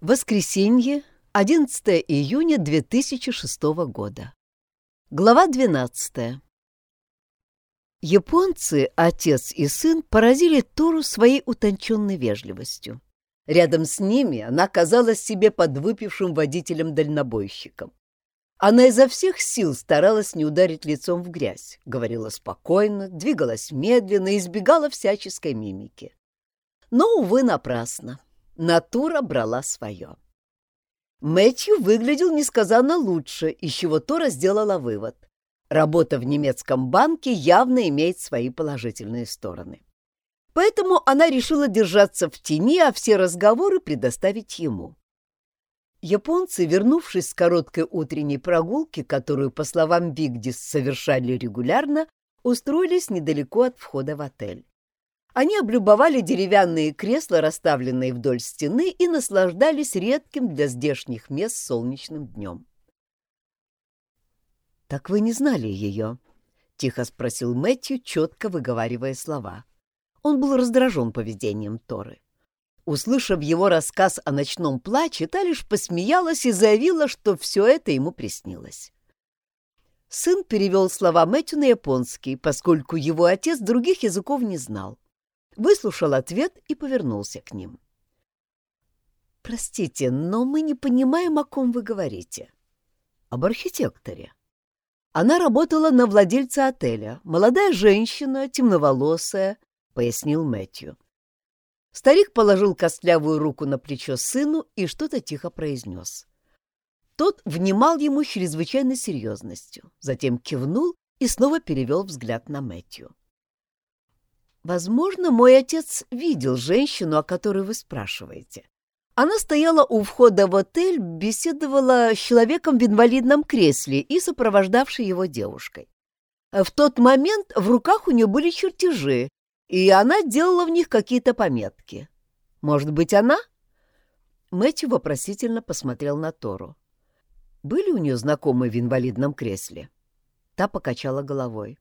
Воскресенье, 11 июня 2006 года. Глава 12. Японцы, отец и сын, поразили Тору своей утонченной вежливостью. Рядом с ними она казалась себе подвыпившим водителем-дальнобойщиком. Она изо всех сил старалась не ударить лицом в грязь, говорила спокойно, двигалась медленно избегала всяческой мимики. Но, увы, напрасно. Натура брала свое. Мэтью выглядел несказанно лучше, из чего Тора сделала вывод. Работа в немецком банке явно имеет свои положительные стороны. Поэтому она решила держаться в тени, а все разговоры предоставить ему. Японцы, вернувшись с короткой утренней прогулки, которую, по словам Вигдис, совершали регулярно, устроились недалеко от входа в отель. Они облюбовали деревянные кресла, расставленные вдоль стены, и наслаждались редким для здешних мест солнечным днем. «Так вы не знали ее?» — тихо спросил Мэтью, четко выговаривая слова. Он был раздражен поведением Торы. Услышав его рассказ о ночном плаче, та лишь посмеялась и заявила, что все это ему приснилось. Сын перевел слова Мэтью на японский, поскольку его отец других языков не знал выслушал ответ и повернулся к ним. «Простите, но мы не понимаем, о ком вы говорите». «Об архитекторе». Она работала на владельца отеля, молодая женщина, темноволосая, — пояснил Мэтью. Старик положил костлявую руку на плечо сыну и что-то тихо произнес. Тот внимал ему чрезвычайной серьезностью, затем кивнул и снова перевел взгляд на Мэтью. Возможно, мой отец видел женщину, о которой вы спрашиваете. Она стояла у входа в отель, беседовала с человеком в инвалидном кресле и сопровождавшей его девушкой. В тот момент в руках у нее были чертежи, и она делала в них какие-то пометки. Может быть, она? Мэтью вопросительно посмотрел на Тору. Были у нее знакомые в инвалидном кресле? Та покачала головой.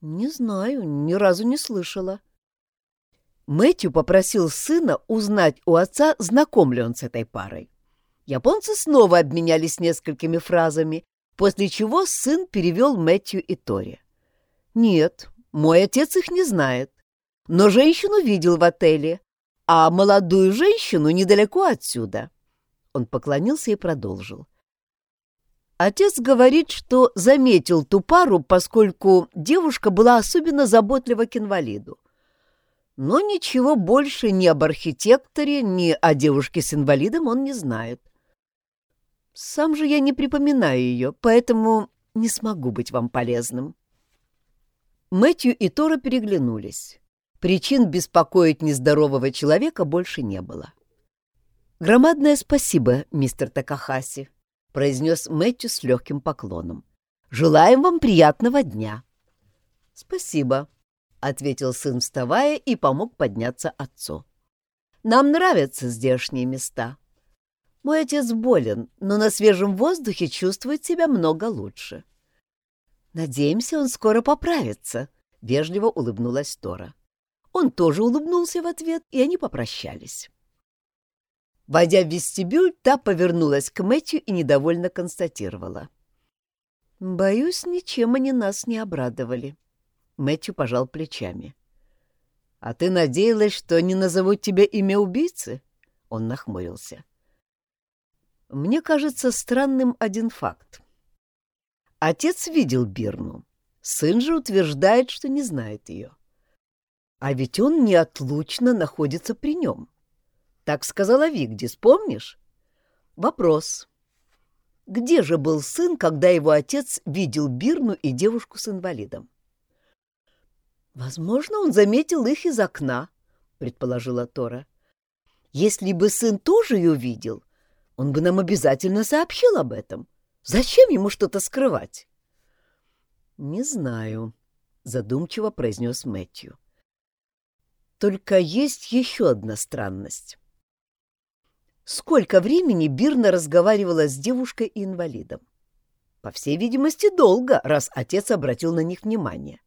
«Не знаю, ни разу не слышала». Мэтью попросил сына узнать у отца, знаком ли он с этой парой. Японцы снова обменялись несколькими фразами, после чего сын перевел Мэтью и Тори. «Нет, мой отец их не знает, но женщину видел в отеле, а молодую женщину недалеко отсюда». Он поклонился и продолжил. Отец говорит, что заметил ту пару, поскольку девушка была особенно заботлива к инвалиду. Но ничего больше ни об архитекторе, ни о девушке с инвалидом он не знает. Сам же я не припоминаю ее, поэтому не смогу быть вам полезным. Мэтью и Тора переглянулись. Причин беспокоить нездорового человека больше не было. «Громадное спасибо, мистер Такахаси», произнес Мэтью с легким поклоном. «Желаем вам приятного дня!» «Спасибо», — ответил сын, вставая, и помог подняться отцу. «Нам нравятся здешние места. Мой отец болен, но на свежем воздухе чувствует себя много лучше». «Надеемся, он скоро поправится», — вежливо улыбнулась Тора. Он тоже улыбнулся в ответ, и они попрощались. Войдя в вестибюль, та повернулась к Мэтью и недовольно констатировала. «Боюсь, ничем они нас не обрадовали». Мэтью пожал плечами. «А ты надеялась, что они назовут тебя имя убийцы?» Он нахмурился. «Мне кажется странным один факт. Отец видел Бирну, сын же утверждает, что не знает ее. А ведь он неотлучно находится при нем». Так сказала Вигдис, помнишь? Вопрос. Где же был сын, когда его отец видел Бирну и девушку с инвалидом? Возможно, он заметил их из окна, предположила Тора. Если бы сын тоже ее видел, он бы нам обязательно сообщил об этом. Зачем ему что-то скрывать? Не знаю, задумчиво произнес Мэтью. Только есть еще одна странность. Сколько времени Бирна разговаривала с девушкой-инвалидом? По всей видимости, долго, раз отец обратил на них внимание.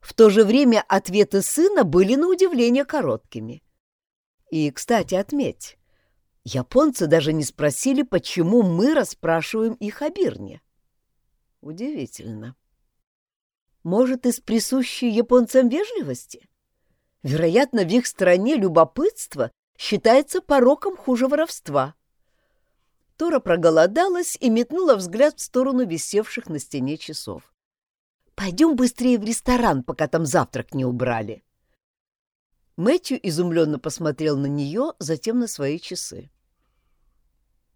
В то же время ответы сына были на удивление короткими. И, кстати, отметь, Японцы даже не спросили, почему мы расспрашиваем их о Бирне. Удивительно. Может, из присущей японцам вежливости? Вероятно, в их стране любопытство считается пороком хуже воровства. Тора проголодалась и метнула взгляд в сторону висевших на стене часов. «Пойдем быстрее в ресторан, пока там завтрак не убрали». Мэтью изумленно посмотрел на нее, затем на свои часы.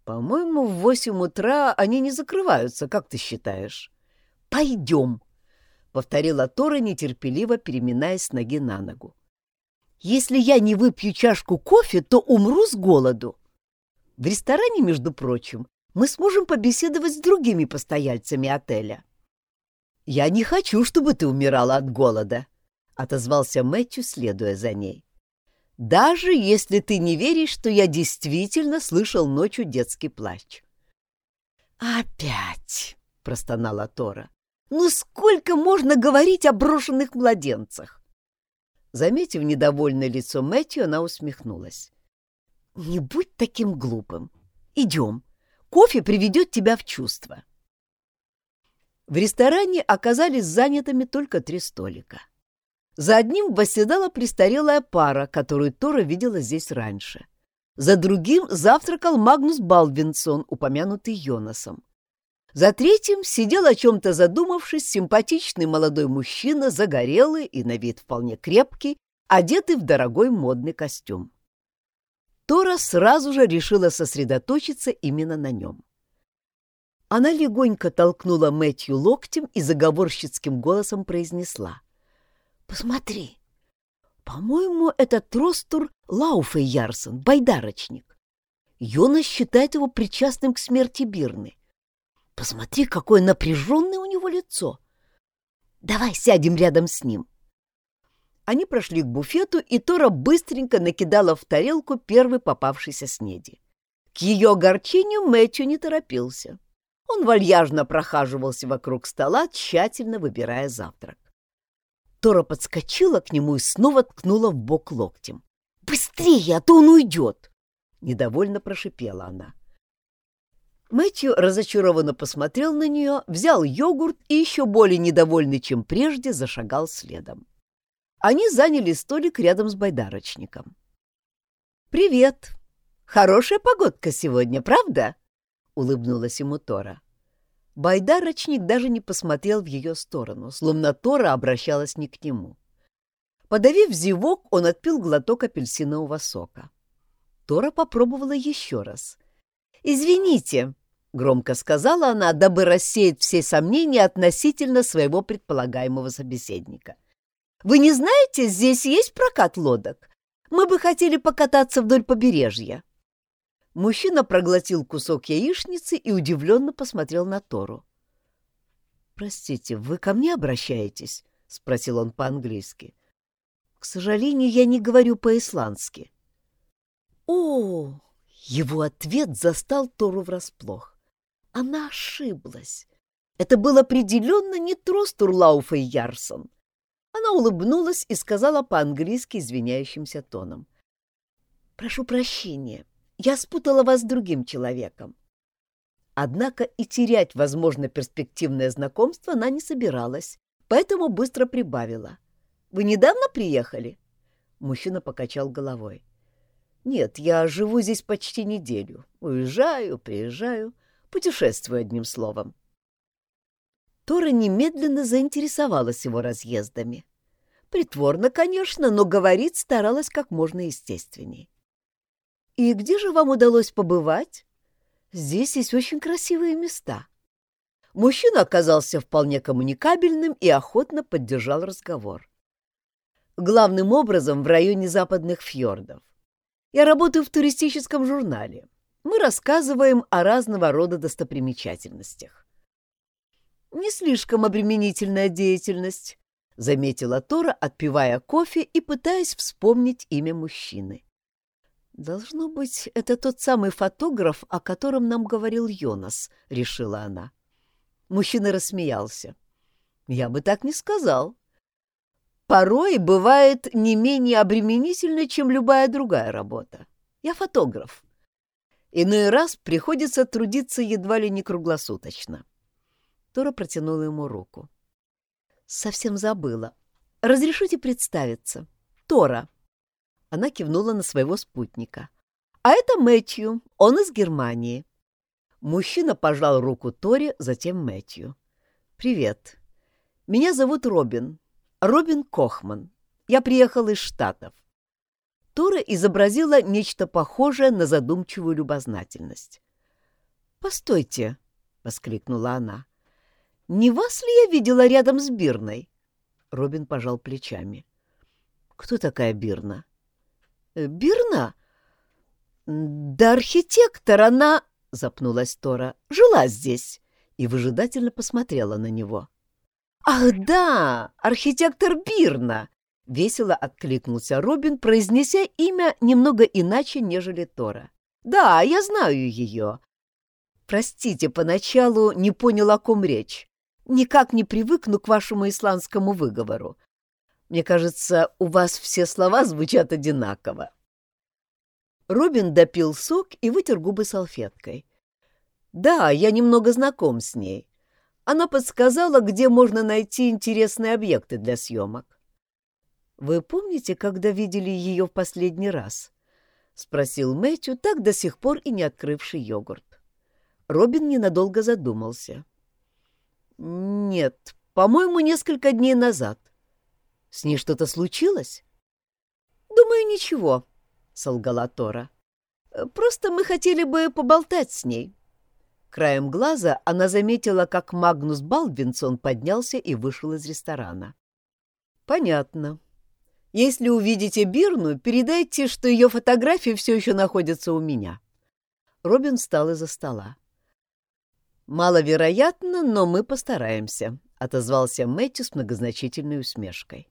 «По-моему, в восемь утра они не закрываются, как ты считаешь?» «Пойдем!» — повторила Тора, нетерпеливо переминаясь ноги на ногу. «Если я не выпью чашку кофе, то умру с голоду. В ресторане, между прочим, мы сможем побеседовать с другими постояльцами отеля». «Я не хочу, чтобы ты умирала от голода», — отозвался Мэтью, следуя за ней даже если ты не веришь, что я действительно слышал ночью детский плач. «Опять!» — простонала Тора. «Ну сколько можно говорить о брошенных младенцах?» Заметив недовольное лицо Мэтью, она усмехнулась. «Не будь таким глупым. Идем. Кофе приведет тебя в чувство». В ресторане оказались занятыми только три столика. За одним восседала престарелая пара, которую Тора видела здесь раньше. За другим завтракал Магнус Балвинсон, упомянутый Йонасом. За третьим сидел о чем-то задумавшись симпатичный молодой мужчина, загорелый и на вид вполне крепкий, одетый в дорогой модный костюм. Тора сразу же решила сосредоточиться именно на нем. Она легонько толкнула Мэтью локтем и заговорщицким голосом произнесла. Посмотри. По-моему, это Тростур Лауфе Ярсон, байдарочник. Йона считает его причастным к смерти Бирны. Посмотри, какое напряженное у него лицо. Давай сядем рядом с ним. Они прошли к буфету, и Тора быстренько накидала в тарелку первый попавшийся снеди. К ее огорчению Мэтью не торопился. Он вальяжно прохаживался вокруг стола, тщательно выбирая завтрак. Тора подскочила к нему и снова ткнула в бок локтем. «Быстрее, а то он уйдет!» Недовольно прошипела она. Мэтью разочарованно посмотрел на нее, взял йогурт и еще более недовольный, чем прежде, зашагал следом. Они заняли столик рядом с байдарочником. «Привет! Хорошая погодка сегодня, правда?» — улыбнулась ему Тора. Байдарочник даже не посмотрел в ее сторону, словно Тора обращалась не к нему. Подавив зевок, он отпил глоток апельсинового сока. Тора попробовала еще раз. «Извините», — громко сказала она, дабы рассеять все сомнения относительно своего предполагаемого собеседника. «Вы не знаете, здесь есть прокат лодок? Мы бы хотели покататься вдоль побережья». Мужчина проглотил кусок яичницы и удивленно посмотрел на Тору. «Простите, вы ко мне обращаетесь?» — спросил он по-английски. «К сожалению, я не говорю по-исландски». «О!» — его ответ застал Тору врасплох. Она ошиблась. Это был определенно не Тростур Лауфа и Ярсон. Она улыбнулась и сказала по-английски извиняющимся тоном. «Прошу прощения, я спутала вас с другим человеком. Однако и терять, возможно, перспективное знакомство она не собиралась, поэтому быстро прибавила. «Вы недавно приехали?» Мужчина покачал головой. «Нет, я живу здесь почти неделю. Уезжаю, приезжаю, путешествую одним словом». Тора немедленно заинтересовалась его разъездами. Притворно, конечно, но говорить старалась как можно естественней. «И где же вам удалось побывать? Здесь есть очень красивые места». Мужчина оказался вполне коммуникабельным и охотно поддержал разговор. Главным образом в районе западных фьордов. Я работаю в туристическом журнале. Мы рассказываем о разного рода достопримечательностях. «Не слишком обременительная деятельность», — заметила Тора, отпивая кофе и пытаясь вспомнить имя мужчины. «Должно быть, это тот самый фотограф, о котором нам говорил Йонас», — решила она. Мужчина рассмеялся. «Я бы так не сказал. Порой бывает не менее обременительно, чем любая другая работа. Я фотограф. Иной раз приходится трудиться едва ли не круглосуточно. Тора протянула ему руку. «Совсем забыла. Разрешите представиться. Тора». Она кивнула на своего спутника. «А это Мэтью. Он из Германии». Мужчина пожал руку Торе, затем Мэтью. «Привет. Меня зовут Робин. Робин Кохман. Я приехал из Штатов. Тора изобразила нечто похожее на задумчивую любознательность. «Постойте!» — воскликнула она. «Не вас ли я видела рядом с Бирной?» Робин пожал плечами. «Кто такая Бирна?» «Э, «Бирна? Да архитектор, она...» — запнулась Тора. «Жила здесь» и выжидательно посмотрела на него. «Ах да, архитектор Бирна!» — весело откликнулся Робин, произнеся имя немного иначе, нежели Тора. «Да, я знаю ее. Простите, поначалу не понял, о ком речь. Никак не привыкну к вашему исландскому выговору. Мне кажется, у вас все слова звучат одинаково». Робин допил сок и вытер губы салфеткой. «Да, я немного знаком с ней. Она подсказала, где можно найти интересные объекты для съемок. «Вы помните, когда видели ее в последний раз?» — спросил Мэтью, так до сих пор и не открывший йогурт. Робин ненадолго задумался. «Нет, по-моему, несколько дней назад. С ней что-то случилось?» «Думаю, ничего», — солгала Тора. «Просто мы хотели бы поболтать с ней. Краем глаза она заметила, как Магнус Балдвинсон поднялся и вышел из ресторана. «Понятно. Если увидите Бирну, передайте, что ее фотографии все еще находятся у меня». Робин встал из-за стола. «Маловероятно, но мы постараемся», — отозвался Мэтью с многозначительной усмешкой.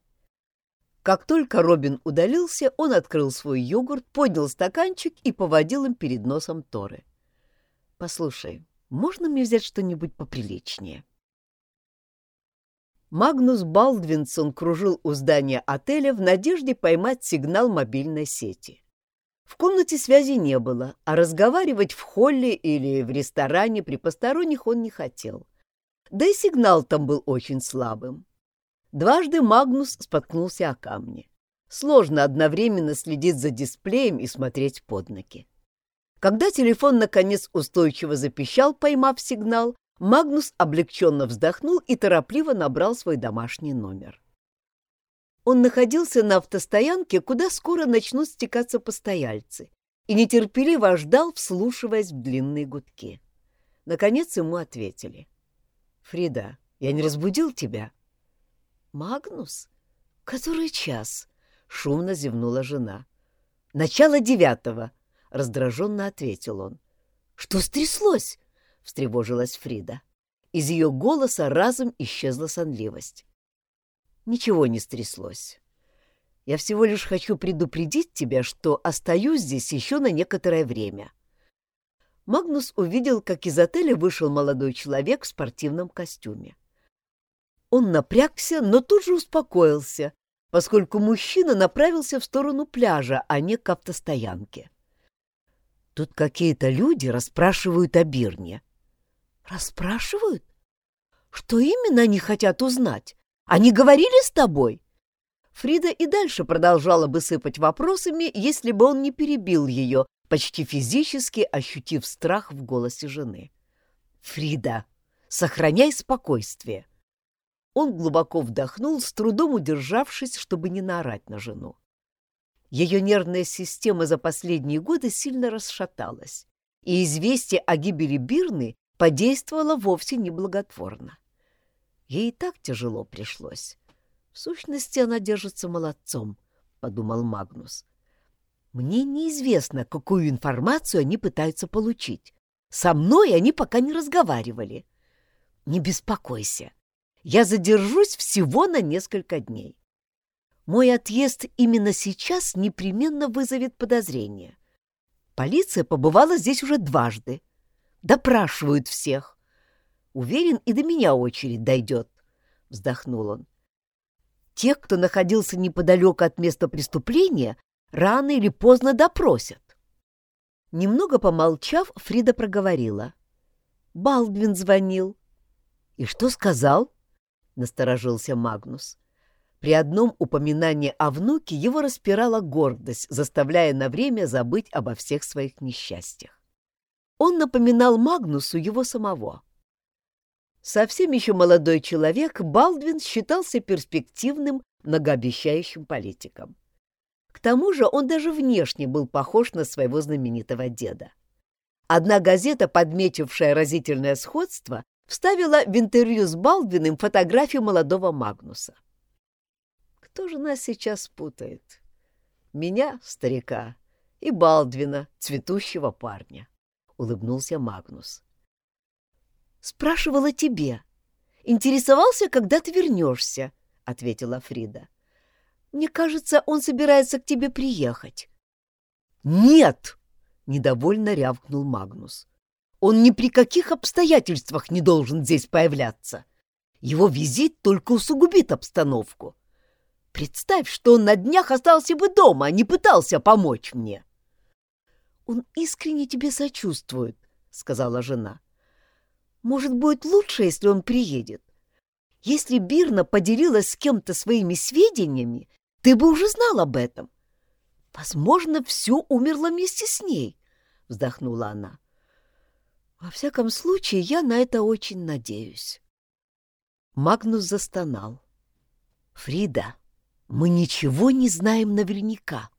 Как только Робин удалился, он открыл свой йогурт, поднял стаканчик и поводил им перед носом Торы. «Послушай, можно мне взять что-нибудь поприличнее?» Магнус Балдвинсон кружил у здания отеля в надежде поймать сигнал мобильной сети. В комнате связи не было, а разговаривать в холле или в ресторане при посторонних он не хотел. Да и сигнал там был очень слабым. Дважды Магнус споткнулся о камни. Сложно одновременно следить за дисплеем и смотреть под ноги. Когда телефон наконец устойчиво запищал, поймав сигнал, Магнус облегченно вздохнул и торопливо набрал свой домашний номер. Он находился на автостоянке, куда скоро начнут стекаться постояльцы, и нетерпеливо ждал, вслушиваясь в длинные гудки. Наконец ему ответили. «Фрида, я не разбудил тебя?» «Магнус? Который час?» — шумно зевнула жена. «Начало девятого», — раздраженно ответил он. «Что стряслось?» — встревожилась Фрида. Из ее голоса разом исчезла сонливость. «Ничего не стряслось. Я всего лишь хочу предупредить тебя, что остаюсь здесь еще на некоторое время». Магнус увидел, как из отеля вышел молодой человек в спортивном костюме. Он напрягся, но тут же успокоился, поскольку мужчина направился в сторону пляжа, а не к автостоянке. Тут какие-то люди расспрашивают о Бирне. Расспрашивают? Что именно они хотят узнать? Они говорили с тобой? Фрида и дальше продолжала бы сыпать вопросами, если бы он не перебил ее, почти физически ощутив страх в голосе жены. «Фрида, сохраняй спокойствие!» Он глубоко вдохнул, с трудом удержавшись, чтобы не наорать на жену. Ее нервная система за последние годы сильно расшаталась, и известие о гибели Бирны подействовало вовсе неблаготворно. Ей и так тяжело пришлось. В сущности, она держится молодцом, — подумал Магнус. Мне неизвестно, какую информацию они пытаются получить. Со мной они пока не разговаривали. Не беспокойся. Я задержусь всего на несколько дней. Мой отъезд именно сейчас непременно вызовет подозрение. Полиция побывала здесь уже дважды. Допрашивают всех. Уверен, и до меня очередь дойдет, — вздохнул он. Тех, кто находился неподалеку от места преступления, рано или поздно допросят. Немного помолчав, Фрида проговорила. «Балдвин звонил». «И что сказал?» — насторожился Магнус. При одном упоминании о внуке его распирала гордость, заставляя на время забыть обо всех своих несчастьях. Он напоминал Магнусу его самого. Совсем еще молодой человек, Балдвин считался перспективным, многообещающим политиком. К тому же он даже внешне был похож на своего знаменитого деда. Одна газета, подметившая разительное сходство, вставила в интервью с Балдвиным фотографию молодого Магнуса. Кто же нас сейчас путает? Меня, старика, и Балдвина, цветущего парня, — улыбнулся Магнус. Спрашивала тебе. Интересовался, когда ты вернешься, — ответила Фрида. Мне кажется, он собирается к тебе приехать. Нет! — недовольно рявкнул Магнус. Он ни при каких обстоятельствах не должен здесь появляться. Его визит только усугубит обстановку. Представь, что он на днях остался бы дома, а не пытался помочь мне. — Он искренне тебе сочувствует, — сказала жена. — Может, будет лучше, если он приедет. Если Бирна поделилась с кем-то своими сведениями, ты бы уже знал об этом. Возможно, все умерло вместе с ней, — вздохнула она. Во всяком случае, я на это очень надеюсь. Магнус застонал. Фрида, мы ничего не знаем наверняка.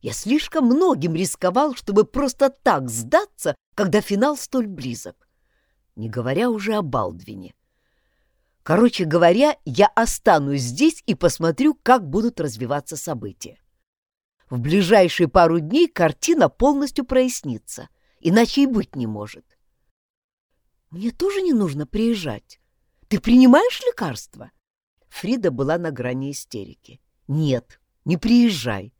Я слишком многим рисковал, чтобы просто так сдаться, когда финал столь близок. Не говоря уже о Балдвине. Короче говоря, я останусь здесь и посмотрю, как будут развиваться события. В ближайшие пару дней картина полностью прояснится, иначе и быть не может. Мне тоже не нужно приезжать. Ты принимаешь лекарства? Фрида была на грани истерики. Нет, не приезжай.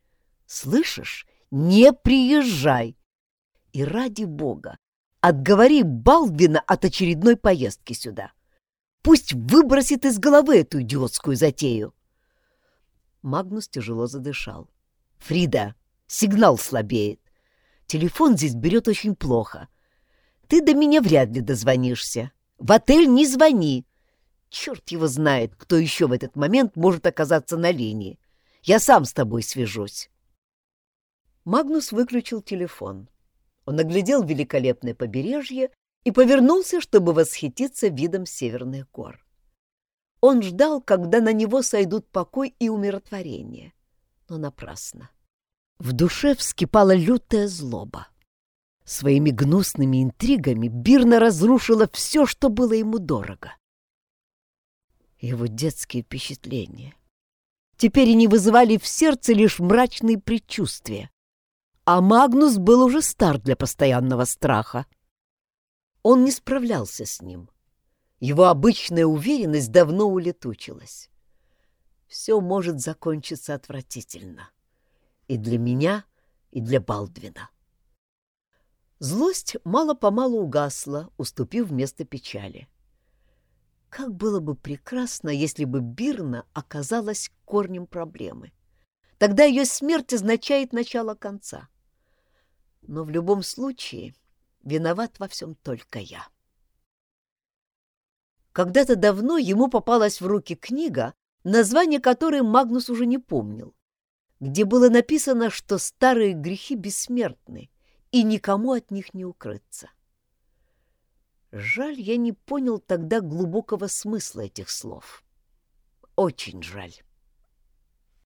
Слышишь? Не приезжай. И ради бога, отговори Балдвина от очередной поездки сюда. Пусть выбросит из головы эту идиотскую затею. Магнус тяжело задышал. «Фрида, сигнал слабеет. Телефон здесь берет очень плохо. Ты до меня вряд ли дозвонишься. В отель не звони. Черт его знает, кто еще в этот момент может оказаться на линии. Я сам с тобой свяжусь». Магнус выключил телефон. Он оглядел великолепное побережье и повернулся, чтобы восхититься видом северных гор. Он ждал, когда на него сойдут покой и умиротворение, но напрасно. В душе вскипала лютая злоба. Своими гнусными интригами Бирна разрушила все, что было ему дорого. Его детские впечатления. Теперь они вызывали в сердце лишь мрачные предчувствия. А Магнус был уже стар для постоянного страха. Он не справлялся с ним. Его обычная уверенность давно улетучилась. Все может закончиться отвратительно. И для меня, и для Балдвина. Злость мало-помалу угасла, уступив место печали. Как было бы прекрасно, если бы Бирна оказалась корнем проблемы. Тогда ее смерть означает начало конца. Но в любом случае Виноват во всем только я. Когда-то давно ему попалась в руки книга, название которой Магнус уже не помнил, где было написано, что старые грехи бессмертны, и никому от них не укрыться. Жаль, я не понял тогда глубокого смысла этих слов. Очень жаль.